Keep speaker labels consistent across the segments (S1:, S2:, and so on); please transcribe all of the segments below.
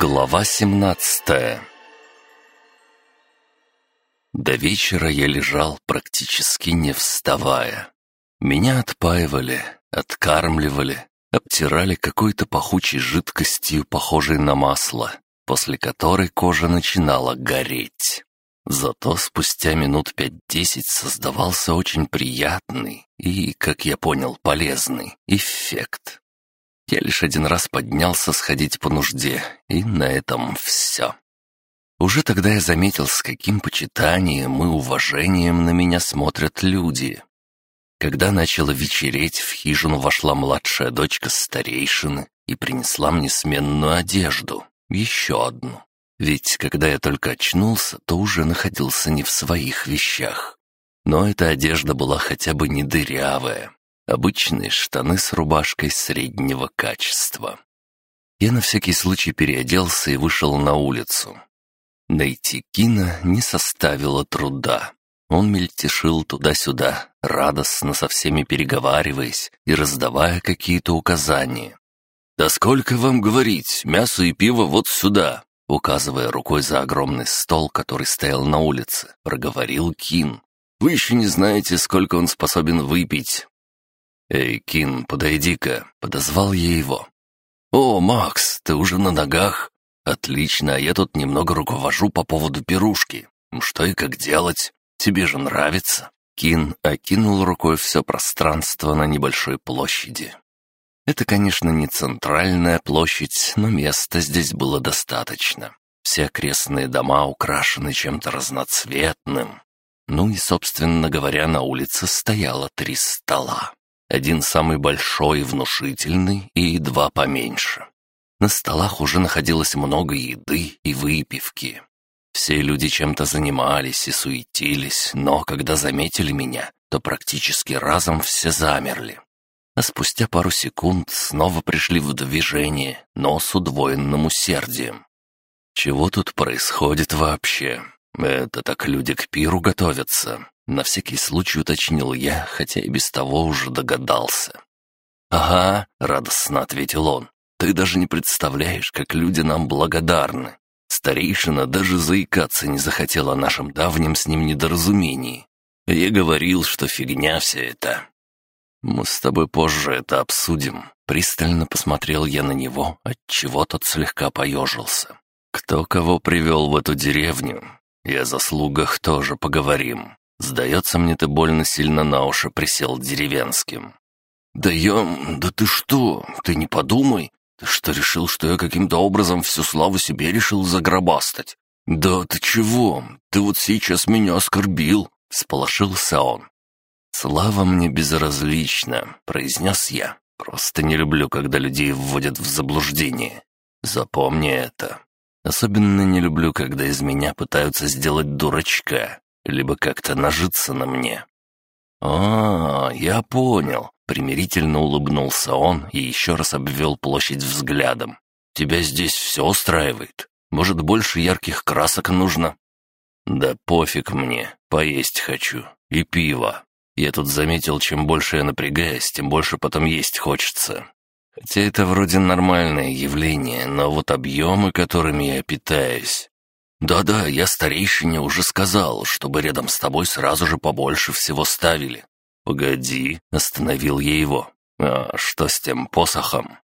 S1: Глава 17 До вечера я лежал, практически не вставая. Меня отпаивали, откармливали, обтирали какой-то пахучей жидкостью, похожей на масло, после которой кожа начинала гореть. Зато спустя минут пять-десять создавался очень приятный и, как я понял, полезный эффект. Я лишь один раз поднялся сходить по нужде, и на этом все. Уже тогда я заметил, с каким почитанием и уважением на меня смотрят люди. Когда начало вечереть, в хижину вошла младшая дочка старейшины и принесла мне сменную одежду, еще одну. Ведь когда я только очнулся, то уже находился не в своих вещах. Но эта одежда была хотя бы не дырявая, Обычные штаны с рубашкой среднего качества. Я на всякий случай переоделся и вышел на улицу. Найти Кина не составило труда. Он мельтешил туда-сюда, радостно со всеми переговариваясь и раздавая какие-то указания. «Да сколько вам говорить, мясо и пиво вот сюда!» Указывая рукой за огромный стол, который стоял на улице, проговорил Кин. «Вы еще не знаете, сколько он способен выпить. «Эй, Кин, подойди-ка», — подозвал я его. «О, Макс, ты уже на ногах? Отлично, я тут немного руковожу по поводу пирушки. Что и как делать? Тебе же нравится?» Кин окинул рукой все пространство на небольшой площади. Это, конечно, не центральная площадь, но места здесь было достаточно. Все окрестные дома украшены чем-то разноцветным. Ну и, собственно говоря, на улице стояло три стола. Один самый большой внушительный, и два поменьше. На столах уже находилось много еды и выпивки. Все люди чем-то занимались и суетились, но когда заметили меня, то практически разом все замерли. А спустя пару секунд снова пришли в движение, но с удвоенным усердием. Чего тут происходит вообще? Это так люди к пиру готовятся. На всякий случай уточнил я, хотя и без того уже догадался. «Ага», — радостно ответил он, — «ты даже не представляешь, как люди нам благодарны. Старейшина даже заикаться не захотела о нашем давнем с ним недоразумении. Я говорил, что фигня вся это. Мы с тобой позже это обсудим». Пристально посмотрел я на него, отчего тот слегка поежился. «Кто кого привел в эту деревню? И о заслугах тоже поговорим. Сдается мне, ты больно сильно на уши присел деревенским. «Да я... Да ты что? Ты не подумай. Ты что, решил, что я каким-то образом всю славу себе решил загробастать? Да ты чего? Ты вот сейчас меня оскорбил!» — сполошился он. «Слава мне безразлична», — произнес я. «Просто не люблю, когда людей вводят в заблуждение. Запомни это. Особенно не люблю, когда из меня пытаются сделать дурачка либо как-то нажиться на мне. «А, я понял», — примирительно улыбнулся он и еще раз обвел площадь взглядом. «Тебя здесь все устраивает? Может, больше ярких красок нужно?» «Да пофиг мне, поесть хочу. И пиво. Я тут заметил, чем больше я напрягаюсь, тем больше потом есть хочется. Хотя это вроде нормальное явление, но вот объемы, которыми я питаюсь, «Да-да, я старейшине уже сказал, чтобы рядом с тобой сразу же побольше всего ставили». «Погоди», — остановил я его. «А что с тем посохом?»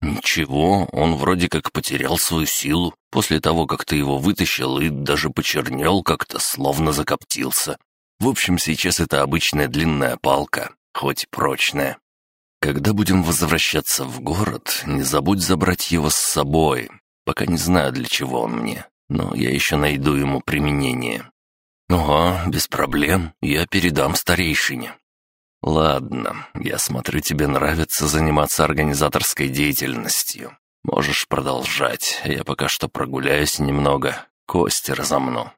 S1: «Ничего, он вроде как потерял свою силу после того, как ты его вытащил и даже почернел как-то, словно закоптился. В общем, сейчас это обычная длинная палка, хоть прочная. Когда будем возвращаться в город, не забудь забрать его с собой. Пока не знаю, для чего он мне но я еще найду ему применение. «Ага, без проблем, я передам старейшине». «Ладно, я смотрю, тебе нравится заниматься организаторской деятельностью. Можешь продолжать, я пока что прогуляюсь немного, кости разомну».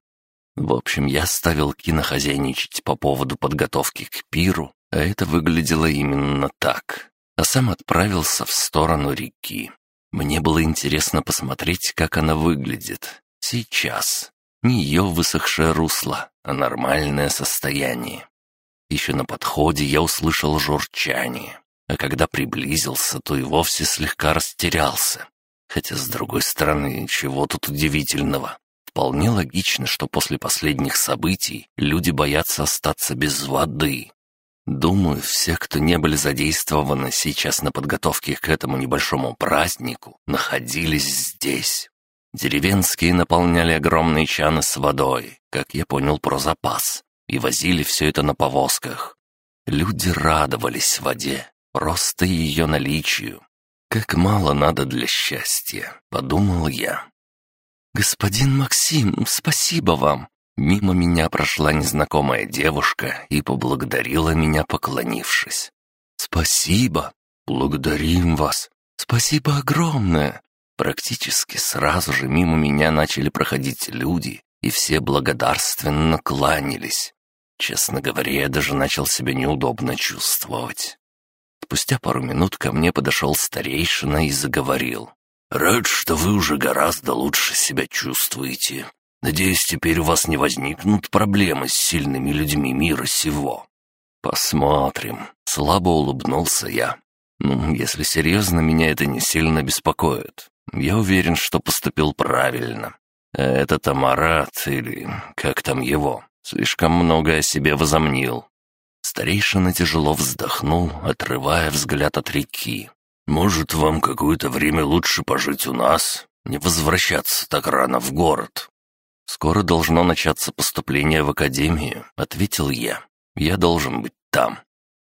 S1: В общем, я ставил Кина хозяйничать по поводу подготовки к пиру, а это выглядело именно так. А сам отправился в сторону реки. Мне было интересно посмотреть, как она выглядит, Сейчас. Не ее высохшее русло, а нормальное состояние. Еще на подходе я услышал журчание, а когда приблизился, то и вовсе слегка растерялся. Хотя, с другой стороны, чего тут удивительного? Вполне логично, что после последних событий люди боятся остаться без воды. Думаю, все, кто не были задействованы сейчас на подготовке к этому небольшому празднику, находились здесь. Деревенские наполняли огромные чаны с водой, как я понял про запас, и возили все это на повозках. Люди радовались воде, просто ее наличию. Как мало надо для счастья, подумал я. «Господин Максим, спасибо вам!» Мимо меня прошла незнакомая девушка и поблагодарила меня, поклонившись. «Спасибо! Благодарим вас! Спасибо огромное!» Практически сразу же мимо меня начали проходить люди, и все благодарственно кланялись. Честно говоря, я даже начал себя неудобно чувствовать. Спустя пару минут ко мне подошел старейшина и заговорил. «Рад, что вы уже гораздо лучше себя чувствуете. Надеюсь, теперь у вас не возникнут проблемы с сильными людьми мира сего». «Посмотрим», — слабо улыбнулся я. «Ну, если серьезно, меня это не сильно беспокоит. Я уверен, что поступил правильно. А этот Амарат, или как там его, слишком много о себе возомнил». Старейшина тяжело вздохнул, отрывая взгляд от реки. «Может, вам какое-то время лучше пожить у нас, не возвращаться так рано в город?» «Скоро должно начаться поступление в академию», — ответил я. «Я должен быть там».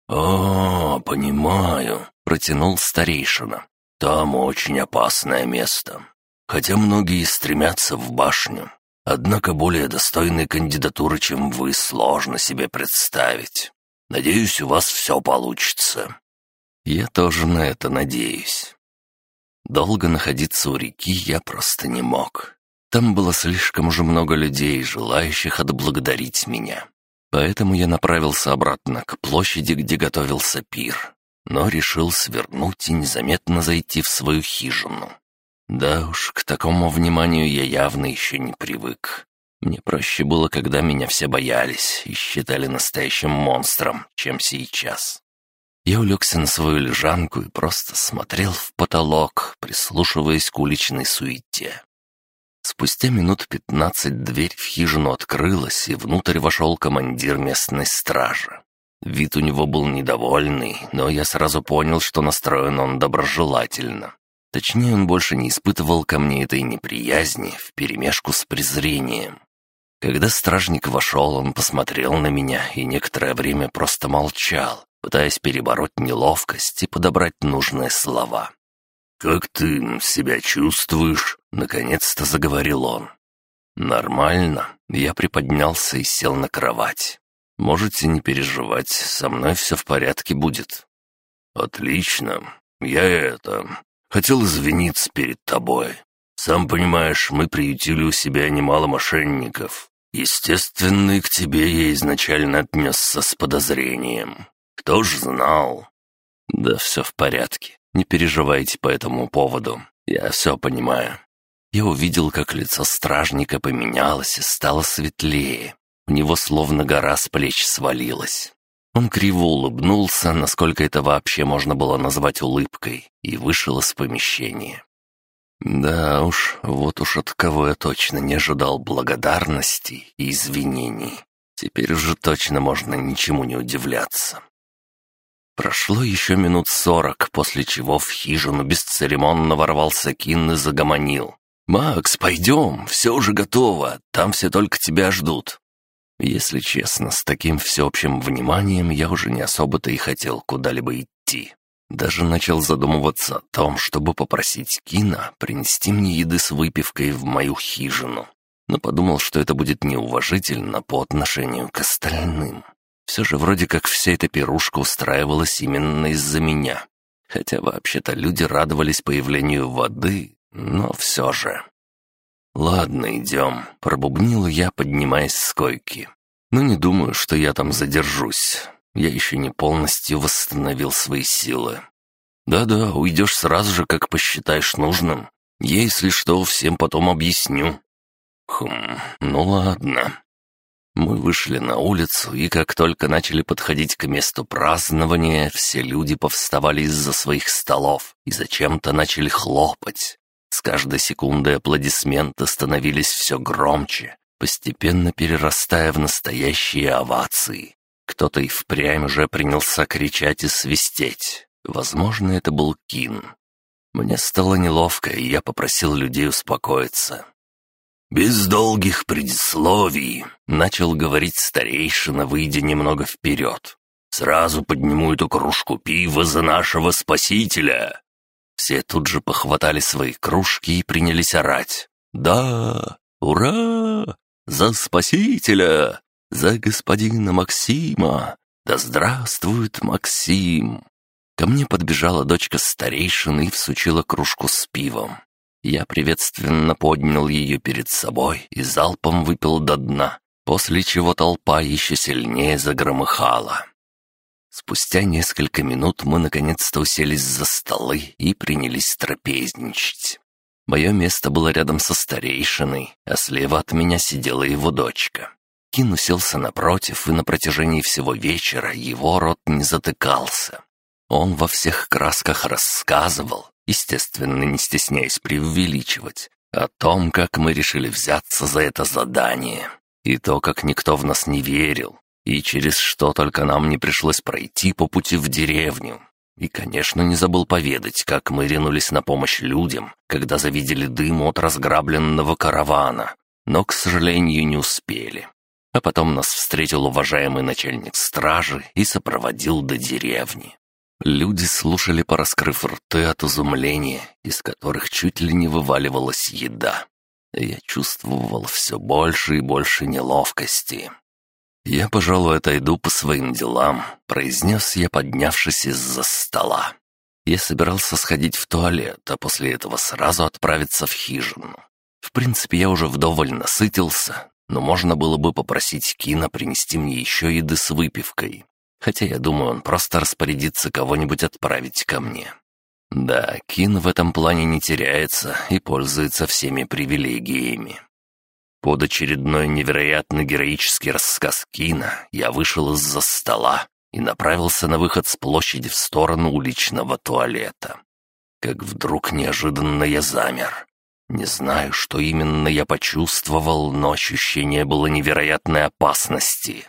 S1: «О, понимаю», — протянул старейшина. «Там очень опасное место. Хотя многие стремятся в башню. Однако более достойной кандидатуры, чем вы, сложно себе представить. Надеюсь, у вас все получится. Я тоже на это надеюсь. Долго находиться у реки я просто не мог. Там было слишком уже много людей, желающих отблагодарить меня. Поэтому я направился обратно к площади, где готовился пир, но решил свернуть и незаметно зайти в свою хижину. Да уж, к такому вниманию я явно еще не привык. Мне проще было, когда меня все боялись и считали настоящим монстром, чем сейчас. Я улегся на свою лежанку и просто смотрел в потолок, прислушиваясь к уличной суете. Спустя минут пятнадцать дверь в хижину открылась, и внутрь вошел командир местной стражи. Вид у него был недовольный, но я сразу понял, что настроен он доброжелательно. Точнее, он больше не испытывал ко мне этой неприязни вперемешку с презрением. Когда стражник вошел, он посмотрел на меня и некоторое время просто молчал, пытаясь перебороть неловкость и подобрать нужные слова. «Как ты себя чувствуешь?» — наконец-то заговорил он. «Нормально». Я приподнялся и сел на кровать. «Можете не переживать, со мной все в порядке будет». «Отлично. Я это... Хотел извиниться перед тобой. Сам понимаешь, мы приютили у себя немало мошенников. Естественно, и к тебе я изначально отнесся с подозрением. Кто ж знал?» «Да все в порядке. Не переживайте по этому поводу. Я все понимаю». Я увидел, как лицо стражника поменялось и стало светлее. У него словно гора с плеч свалилась. Он криво улыбнулся, насколько это вообще можно было назвать улыбкой, и вышел из помещения. Да уж, вот уж от кого я точно не ожидал благодарности и извинений. Теперь уже точно можно ничему не удивляться. Прошло еще минут сорок, после чего в хижину бесцеремонно ворвался Кин и загомонил. «Макс, пойдем, все уже готово, там все только тебя ждут». Если честно, с таким всеобщим вниманием я уже не особо-то и хотел куда-либо идти. Даже начал задумываться о том, чтобы попросить Кина принести мне еды с выпивкой в мою хижину. Но подумал, что это будет неуважительно по отношению к остальным. Все же вроде как вся эта пирушка устраивалась именно из-за меня. Хотя вообще-то люди радовались появлению воды, но все же. «Ладно, идем», — пробубнил я, поднимаясь с койки. «Но не думаю, что я там задержусь. Я еще не полностью восстановил свои силы. Да-да, уйдешь сразу же, как посчитаешь нужным. Я, если что, всем потом объясню». «Хм, ну ладно». Мы вышли на улицу, и как только начали подходить к месту празднования, все люди повставали из-за своих столов и зачем-то начали хлопать. С каждой секундой аплодисменты становились все громче, постепенно перерастая в настоящие овации. Кто-то и впрямь уже принялся кричать и свистеть. Возможно, это был Кин. Мне стало неловко, и я попросил людей успокоиться. «Без долгих предисловий», — начал говорить старейшина, выйдя немного вперед. «Сразу подниму эту кружку пива за нашего спасителя!» Все тут же похватали свои кружки и принялись орать. «Да! Ура! За спасителя! За господина Максима! Да здравствует Максим!» Ко мне подбежала дочка старейшины и всучила кружку с пивом. Я приветственно поднял ее перед собой и залпом выпил до дна, после чего толпа еще сильнее загромыхала. Спустя несколько минут мы наконец-то уселись за столы и принялись трапезничать. Мое место было рядом со старейшиной, а слева от меня сидела его дочка. Кин уселся напротив, и на протяжении всего вечера его рот не затыкался. Он во всех красках рассказывал, естественно, не стесняясь преувеличивать, о том, как мы решили взяться за это задание, и то, как никто в нас не верил, и через что только нам не пришлось пройти по пути в деревню. И, конечно, не забыл поведать, как мы ринулись на помощь людям, когда завидели дым от разграбленного каравана, но, к сожалению, не успели. А потом нас встретил уважаемый начальник стражи и сопроводил до деревни. Люди слушали, пораскрыв рты от изумления, из которых чуть ли не вываливалась еда. Я чувствовал все больше и больше неловкости. «Я, пожалуй, отойду по своим делам», — произнес я, поднявшись из-за стола. Я собирался сходить в туалет, а после этого сразу отправиться в хижину. В принципе, я уже вдоволь насытился, но можно было бы попросить Кина принести мне еще еды с выпивкой. Хотя я думаю, он просто распорядится кого-нибудь отправить ко мне. Да, Кин в этом плане не теряется и пользуется всеми привилегиями. Под очередной невероятно героический рассказ Кина я вышел из-за стола и направился на выход с площади в сторону уличного туалета. Как вдруг неожиданно я замер. Не знаю, что именно я почувствовал, но ощущение было невероятной опасности.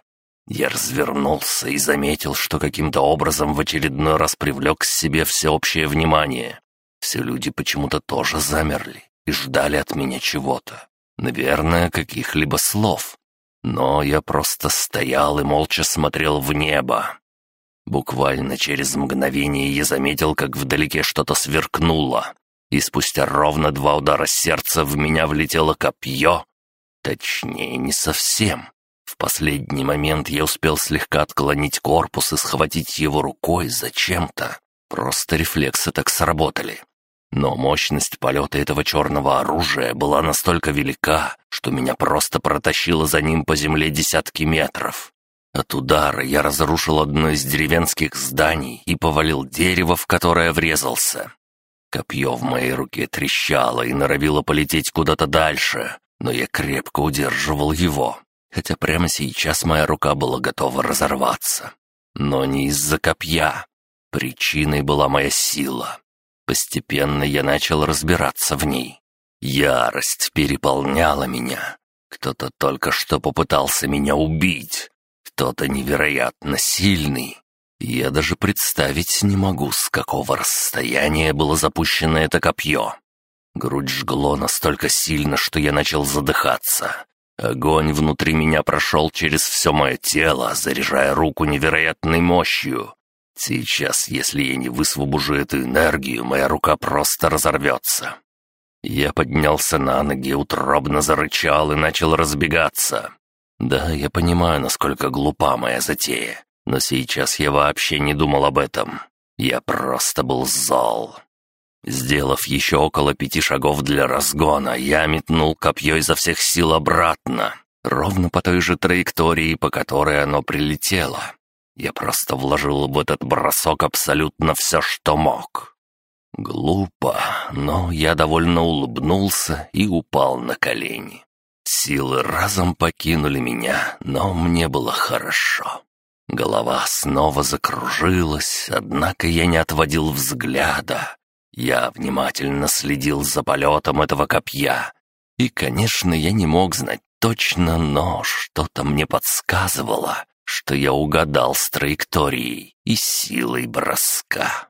S1: Я развернулся и заметил, что каким-то образом в очередной раз привлек к себе всеобщее внимание. Все люди почему-то тоже замерли и ждали от меня чего-то. Наверное, каких-либо слов. Но я просто стоял и молча смотрел в небо. Буквально через мгновение я заметил, как вдалеке что-то сверкнуло, и спустя ровно два удара сердца в меня влетело копье. Точнее, не совсем. В последний момент я успел слегка отклонить корпус и схватить его рукой зачем-то. Просто рефлексы так сработали. Но мощность полета этого черного оружия была настолько велика, что меня просто протащило за ним по земле десятки метров. От удара я разрушил одно из деревенских зданий и повалил дерево, в которое врезался. Копье в моей руке трещало и норовило полететь куда-то дальше, но я крепко удерживал его хотя прямо сейчас моя рука была готова разорваться. Но не из-за копья. Причиной была моя сила. Постепенно я начал разбираться в ней. Ярость переполняла меня. Кто-то только что попытался меня убить. Кто-то невероятно сильный. Я даже представить не могу, с какого расстояния было запущено это копье. Грудь жгло настолько сильно, что я начал задыхаться. Огонь внутри меня прошел через все мое тело, заряжая руку невероятной мощью. Сейчас, если я не высвобожу эту энергию, моя рука просто разорвется. Я поднялся на ноги, утробно зарычал и начал разбегаться. Да, я понимаю, насколько глупа моя затея, но сейчас я вообще не думал об этом. Я просто был зол. Сделав еще около пяти шагов для разгона, я метнул копье изо всех сил обратно, ровно по той же траектории, по которой оно прилетело. Я просто вложил в этот бросок абсолютно все, что мог. Глупо, но я довольно улыбнулся и упал на колени. Силы разом покинули меня, но мне было хорошо. Голова снова закружилась, однако я не отводил взгляда. Я внимательно следил за полетом этого копья. И, конечно, я не мог знать точно, но что-то мне подсказывало, что я угадал с траекторией и силой броска.